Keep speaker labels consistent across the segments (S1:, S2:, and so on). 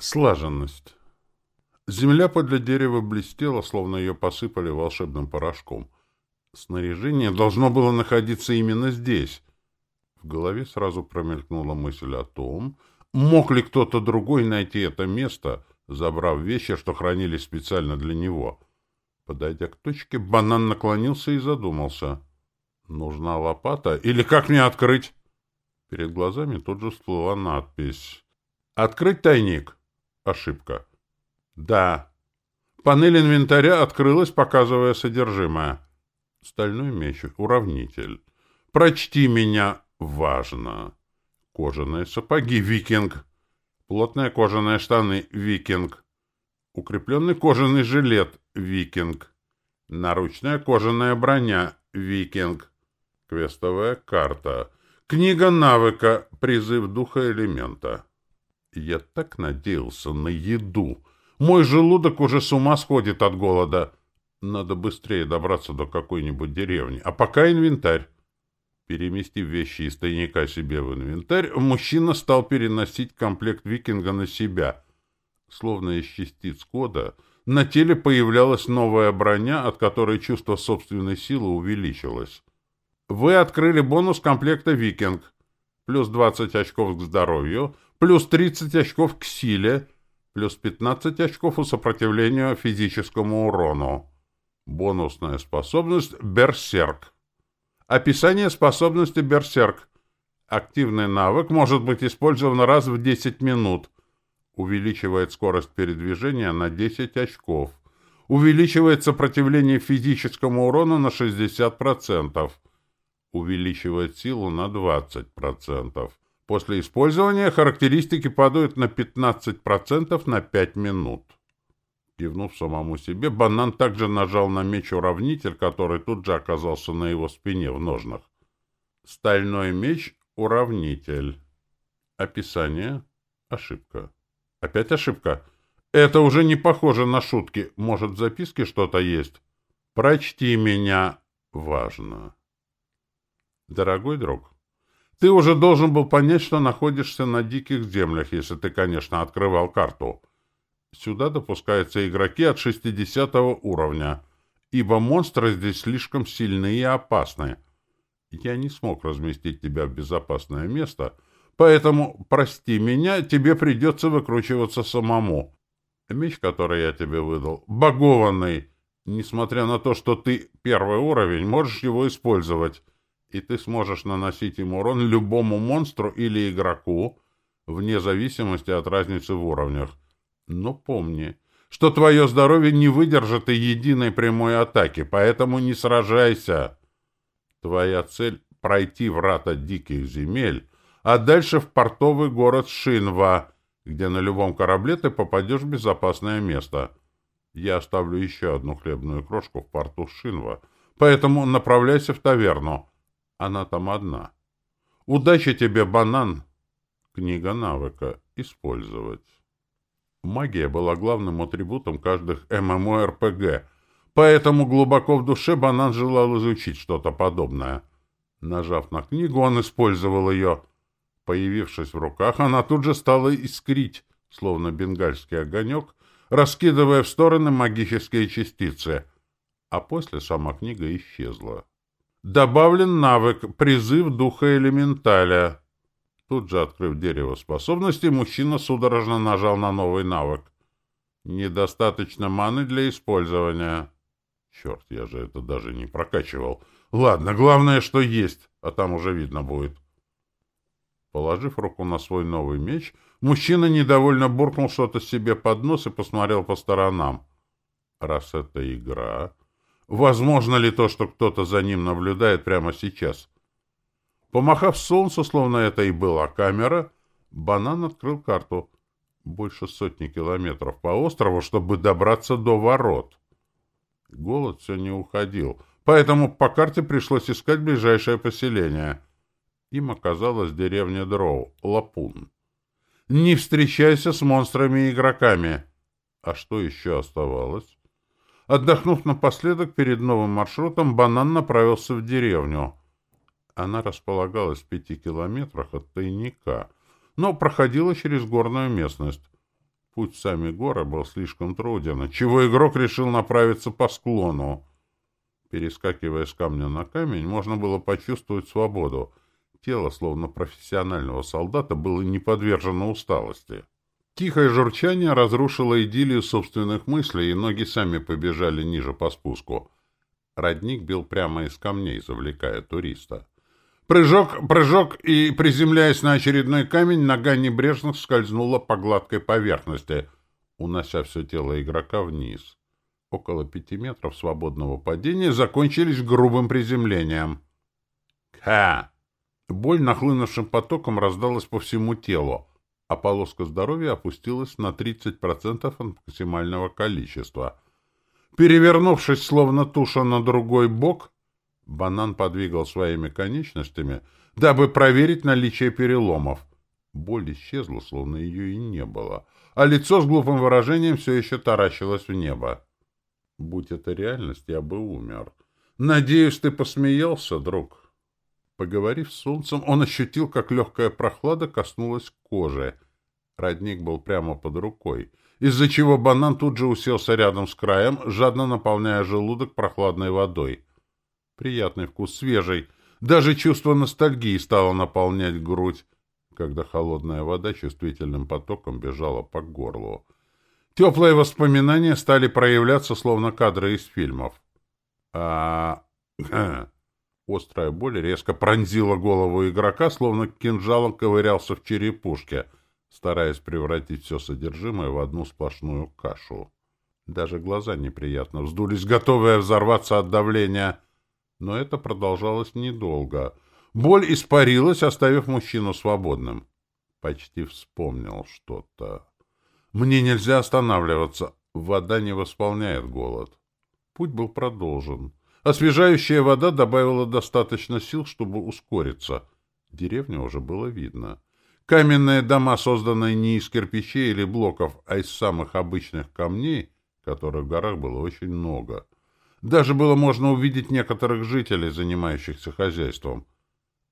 S1: Слаженность. Земля подле дерева блестела, словно ее посыпали волшебным порошком. Снаряжение должно было находиться именно здесь. В голове сразу промелькнула мысль о том, мог ли кто-то другой найти это место, забрав вещи, что хранились специально для него. Подойдя к точке, банан наклонился и задумался. Нужна лопата? Или как мне открыть? Перед глазами тут же всплыла надпись. «Открыть тайник». Ошибка. Да. Панель инвентаря открылась, показывая содержимое. Стальной меч. Уравнитель. Прочти меня. Важно. Кожаные сапоги. Викинг. Плотные кожаные штаны. Викинг. Укрепленный кожаный жилет. Викинг. Наручная кожаная броня. Викинг. Квестовая карта. Книга навыка. Призыв духа элемента. Я так надеялся на еду. Мой желудок уже с ума сходит от голода. Надо быстрее добраться до какой-нибудь деревни. А пока инвентарь. Переместив вещи из тайника себе в инвентарь, мужчина стал переносить комплект викинга на себя. Словно из частиц кода, на теле появлялась новая броня, от которой чувство собственной силы увеличилось. Вы открыли бонус комплекта «Викинг». Плюс 20 очков к здоровью, плюс 30 очков к силе, плюс 15 очков у сопротивления физическому урону. Бонусная способность «Берсерк». Описание способности «Берсерк». Активный навык может быть использован раз в 10 минут. Увеличивает скорость передвижения на 10 очков. Увеличивает сопротивление физическому урону на 60%. Увеличивает силу на 20%. После использования характеристики падают на 15% на 5 минут. Кивнув самому себе, банан также нажал на меч-уравнитель, который тут же оказался на его спине в ножнах. Стальной меч-уравнитель. Описание. Ошибка. Опять ошибка. Это уже не похоже на шутки. Может, в записке что-то есть? Прочти меня. Важно. Дорогой друг, ты уже должен был понять, что находишься на диких землях, если ты, конечно, открывал карту. Сюда допускаются игроки от 60 уровня, ибо монстры здесь слишком сильные и опасные. Я не смог разместить тебя в безопасное место, поэтому, прости меня, тебе придется выкручиваться самому. Меч, который я тебе выдал, багованный. Несмотря на то, что ты первый уровень, можешь его использовать и ты сможешь наносить им урон любому монстру или игроку, вне зависимости от разницы в уровнях. Но помни, что твое здоровье не выдержит и единой прямой атаки, поэтому не сражайся. Твоя цель — пройти врата диких земель, а дальше в портовый город Шинва, где на любом корабле ты попадешь в безопасное место. Я оставлю еще одну хлебную крошку в порту Шинва, поэтому направляйся в таверну. Она там одна. Удачи тебе, банан! Книга навыка. Использовать. Магия была главным атрибутом каждых ММО-РПГ, поэтому глубоко в душе банан желал изучить что-то подобное. Нажав на книгу, он использовал ее. Появившись в руках, она тут же стала искрить, словно бенгальский огонек, раскидывая в стороны магические частицы, а после сама книга исчезла. Добавлен навык «Призыв духа элементаля». Тут же, открыв дерево способностей, мужчина судорожно нажал на новый навык. Недостаточно маны для использования. Черт, я же это даже не прокачивал. Ладно, главное, что есть, а там уже видно будет. Положив руку на свой новый меч, мужчина недовольно буркнул что-то себе под нос и посмотрел по сторонам. Раз это игра, Возможно ли то, что кто-то за ним наблюдает прямо сейчас? Помахав солнцу, словно это и была камера, банан открыл карту. Больше сотни километров по острову, чтобы добраться до ворот. Голод все не уходил, поэтому по карте пришлось искать ближайшее поселение. Им оказалась деревня Дроу, Лапун. Не встречайся с монстрами и игроками. А что еще оставалось? Отдохнув напоследок перед новым маршрутом, Банан направился в деревню. Она располагалась в пяти километрах от тайника, но проходила через горную местность. Путь в сами горы был слишком труден, чего игрок решил направиться по склону. Перескакивая с камня на камень, можно было почувствовать свободу. Тело, словно профессионального солдата, было не подвержено усталости. Тихое журчание разрушило идиллию собственных мыслей, и ноги сами побежали ниже по спуску. Родник бил прямо из камней, завлекая туриста. Прыжок, прыжок, и, приземляясь на очередной камень, нога небрежно скользнула по гладкой поверхности, унося все тело игрока вниз. Около пяти метров свободного падения закончились грубым приземлением. Ха! Боль нахлынувшим потоком раздалась по всему телу, а полоска здоровья опустилась на 30% от максимального количества. Перевернувшись, словно туша на другой бок, Банан подвигал своими конечностями, дабы проверить наличие переломов. Боль исчезла, словно ее и не было, а лицо с глупым выражением все еще таращилось в небо. Будь это реальность, я бы умер. Надеюсь, ты посмеялся, друг. Поговорив с солнцем, он ощутил, как легкая прохлада коснулась кожи. Родник был прямо под рукой, из-за чего банан тут же уселся рядом с краем, жадно наполняя желудок прохладной водой. Приятный вкус, свежий. Даже чувство ностальгии стало наполнять грудь, когда холодная вода чувствительным потоком бежала по горлу. Теплые воспоминания стали проявляться, словно кадры из фильмов. А... Острая боль резко пронзила голову игрока, словно кинжалом ковырялся в черепушке, стараясь превратить все содержимое в одну сплошную кашу. Даже глаза неприятно вздулись, готовые взорваться от давления — но это продолжалось недолго. Боль испарилась, оставив мужчину свободным. Почти вспомнил что-то. Мне нельзя останавливаться. Вода не восполняет голод. Путь был продолжен. Освежающая вода добавила достаточно сил, чтобы ускориться. Деревню уже было видно. Каменные дома, созданные не из кирпичей или блоков, а из самых обычных камней, которых в горах было очень много — даже было можно увидеть некоторых жителей, занимающихся хозяйством.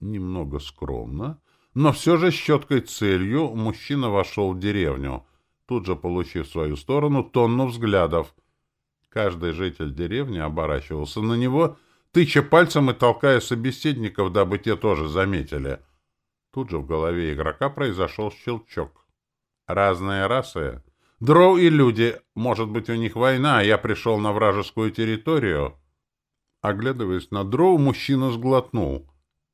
S1: Немного скромно, но все же с четкой целью мужчина вошел в деревню, тут же получив в свою сторону тонну взглядов. Каждый житель деревни оборачивался на него, тыча пальцем и толкая собеседников, дабы те тоже заметили. Тут же в голове игрока произошел щелчок. Разные расы Дроу и люди. Может быть, у них война, а я пришел на вражескую территорию. Оглядываясь на Дроу, мужчина сглотнул.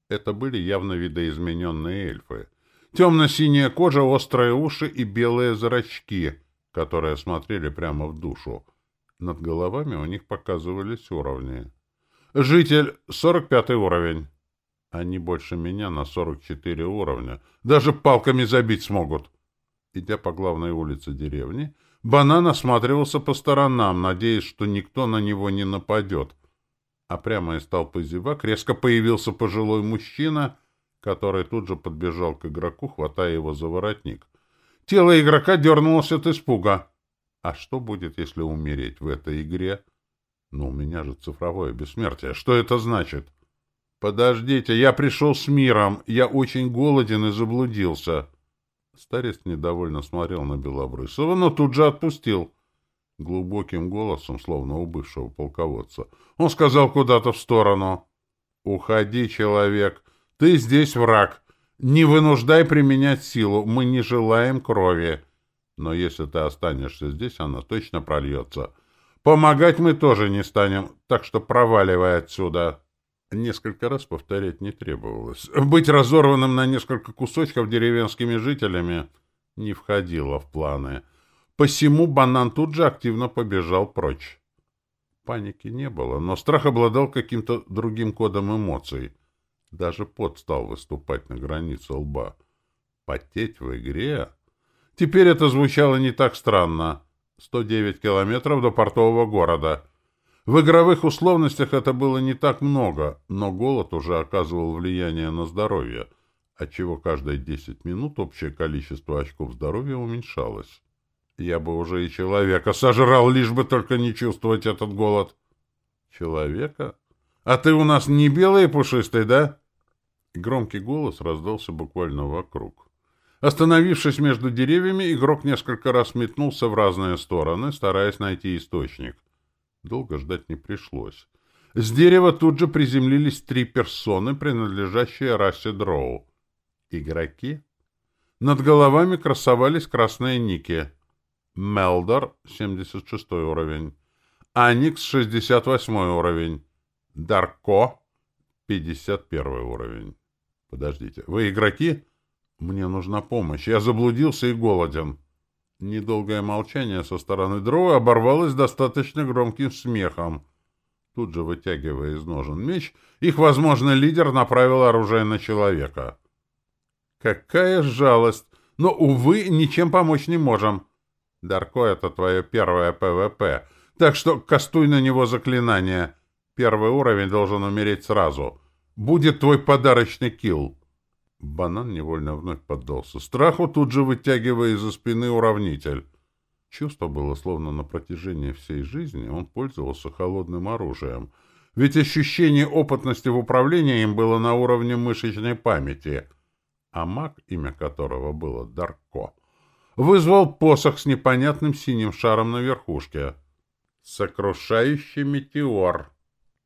S1: Это были явно видоизмененные эльфы. Темно-синяя кожа, острые уши и белые зрачки, которые смотрели прямо в душу. Над головами у них показывались уровни. Житель — 45 уровень. Они больше меня на 44 уровня. Даже палками забить смогут. Идя по главной улице деревни, Банан осматривался по сторонам, надеясь, что никто на него не нападет. А прямо из толпы зевак резко появился пожилой мужчина, который тут же подбежал к игроку, хватая его за воротник. Тело игрока дернулось от испуга. А что будет, если умереть в этой игре? Ну, у меня же цифровое бессмертие. Что это значит? Подождите, я пришел с миром. Я очень голоден и заблудился. Старец недовольно смотрел на Белобрысова, но тут же отпустил. Глубоким голосом, словно у бывшего полководца. Он сказал куда-то в сторону. «Уходи, человек. Ты здесь враг. Не вынуждай применять силу. Мы не желаем крови. Но если ты останешься здесь, она точно прольется. Помогать мы тоже не станем, так что проваливай отсюда». Несколько раз повторять не требовалось. Быть разорванным на несколько кусочков деревенскими жителями не входило в планы. Посему банан тут же активно побежал прочь. Паники не было, но страх обладал каким-то другим кодом эмоций. Даже пот стал выступать на границе лба. Потеть в игре? Теперь это звучало не так странно. 109 километров до портового города — в игровых условностях это было не так много, но голод уже оказывал влияние на здоровье, отчего каждые 10 минут общее количество очков здоровья уменьшалось. Я бы уже и человека сожрал, лишь бы только не чувствовать этот голод. Человека? А ты у нас не белый и пушистый, да? Громкий голос раздался буквально вокруг. Остановившись между деревьями, игрок несколько раз метнулся в разные стороны, стараясь найти источник. Долго ждать не пришлось. С дерева тут же приземлились три персоны, принадлежащие расе дроу. Игроки? Над головами красовались красные ники. Мелдор, 76 уровень. Аникс, 68 уровень. Дарко, 51 уровень. Подождите, вы игроки? Мне нужна помощь. Я заблудился и голоден. Недолгое молчание со стороны Дроу оборвалось достаточно громким смехом. Тут же, вытягивая из ножен меч, их, возможно, лидер направил оружие на человека. Какая жалость! Но, увы, ничем помочь не можем. Дарко — это твое первое ПВП, так что кастуй на него заклинание. Первый уровень должен умереть сразу. Будет твой подарочный килл. Банан невольно вновь поддался страху, тут же вытягивая из-за спины уравнитель. Чувство было, словно на протяжении всей жизни он пользовался холодным оружием. Ведь ощущение опытности в управлении им было на уровне мышечной памяти. А маг, имя которого было Дарко, вызвал посох с непонятным синим шаром на верхушке. «Сокрушающий метеор!»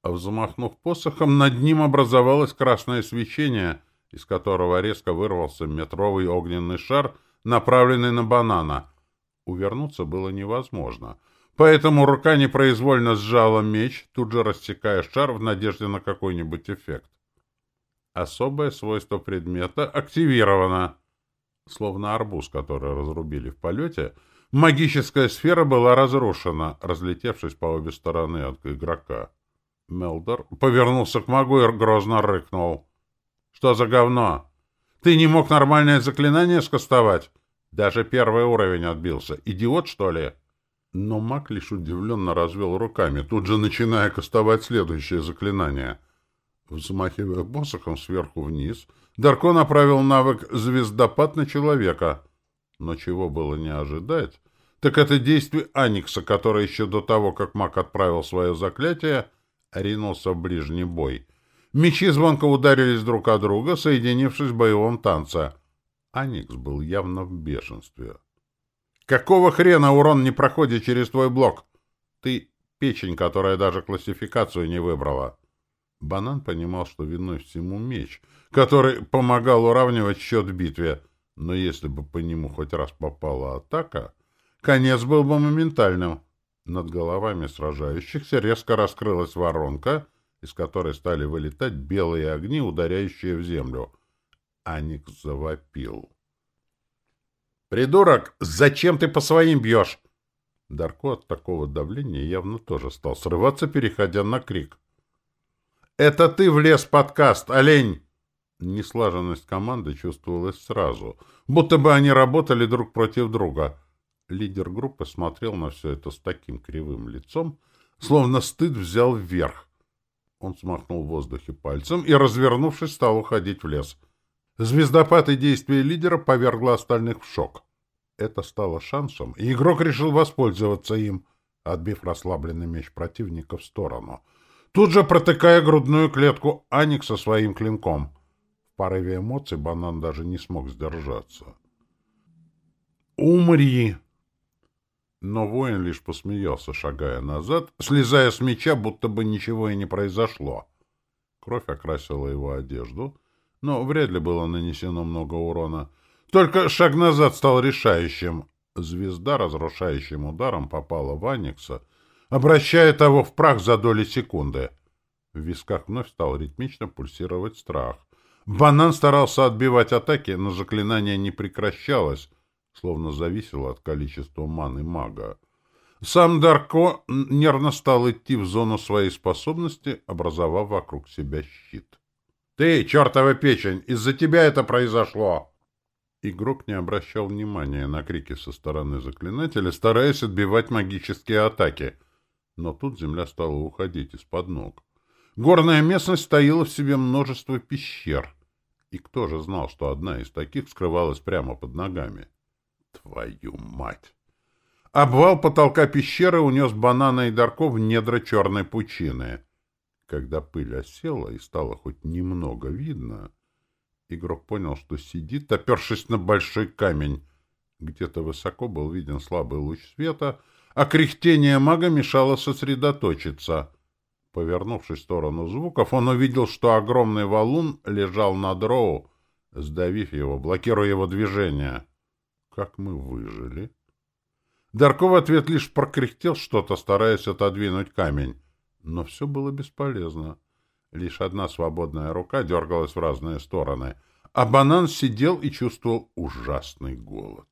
S1: Взмахнув посохом, над ним образовалось красное свечение — из которого резко вырвался метровый огненный шар, направленный на банана. Увернуться было невозможно. Поэтому рука непроизвольно сжала меч, тут же рассекая шар в надежде на какой-нибудь эффект. Особое свойство предмета активировано. Словно арбуз, который разрубили в полете, магическая сфера была разрушена, разлетевшись по обе стороны от игрока. Мелдор повернулся к магу и грозно рыкнул. Что за говно? Ты не мог нормальное заклинание скостовать? Даже первый уровень отбился. Идиот, что ли? Но маг лишь удивленно развел руками, тут же начиная кастовать следующее заклинание. Взмахивая посохом сверху вниз, Дарко направил навык «Звездопад» на человека. Но чего было не ожидать, так это действие Аникса, который еще до того, как маг отправил свое заклятие, ринулся в ближний бой — Мечи звонко ударились друг о друга, соединившись в боевом танце. Аникс был явно в бешенстве. «Какого хрена урон не проходит через твой блок? Ты печень, которая даже классификацию не выбрала». Банан понимал, что виной всему меч, который помогал уравнивать счет в битве. Но если бы по нему хоть раз попала атака, конец был бы моментальным. Над головами сражающихся резко раскрылась воронка, из которой стали вылетать белые огни, ударяющие в землю. Аникс завопил. «Придурок, зачем ты по своим бьешь?» Дарко от такого давления явно тоже стал срываться, переходя на крик. «Это ты влез под каст, олень!» Неслаженность команды чувствовалась сразу, будто бы они работали друг против друга. Лидер группы смотрел на все это с таким кривым лицом, словно стыд взял вверх. Он смахнул в воздухе пальцем и, развернувшись, стал уходить в лес. Звездопад и действие лидера повергло остальных в шок. Это стало шансом, и игрок решил воспользоваться им, отбив расслабленный меч противника в сторону. Тут же протыкая грудную клетку Аникса своим клинком. В порыве эмоций банан даже не смог сдержаться. «Умри!» Но воин лишь посмеялся, шагая назад, слезая с меча, будто бы ничего и не произошло. Кровь окрасила его одежду, но вряд ли было нанесено много урона. Только шаг назад стал решающим. Звезда разрушающим ударом попала в Аникса, обращая того в прах за доли секунды. В висках вновь стал ритмично пульсировать страх. Банан старался отбивать атаки, но заклинание не прекращалось, словно зависело от количества маны мага. Сам Дарко нервно стал идти в зону своей способности, образовав вокруг себя щит. «Ты, чертова печень, из-за тебя это произошло!» Игрок не обращал внимания на крики со стороны заклинателя, стараясь отбивать магические атаки. Но тут земля стала уходить из-под ног. Горная местность стоила в себе множество пещер. И кто же знал, что одна из таких скрывалась прямо под ногами? Твою мать! Обвал потолка пещеры унес банана и Дарко в недра черной пучины. Когда пыль осела и стало хоть немного видно, Игрок понял, что сидит, опершись на большой камень. Где-то высоко был виден слабый луч света, а кряхтение мага мешало сосредоточиться. Повернувшись в сторону звуков, он увидел, что огромный валун лежал на дроу, сдавив его, блокируя его движение. «Как мы выжили?» Дарко в ответ лишь прокряхтел что-то, стараясь отодвинуть камень. Но все было бесполезно. Лишь одна свободная рука дергалась в разные стороны, а банан сидел и чувствовал ужасный голод.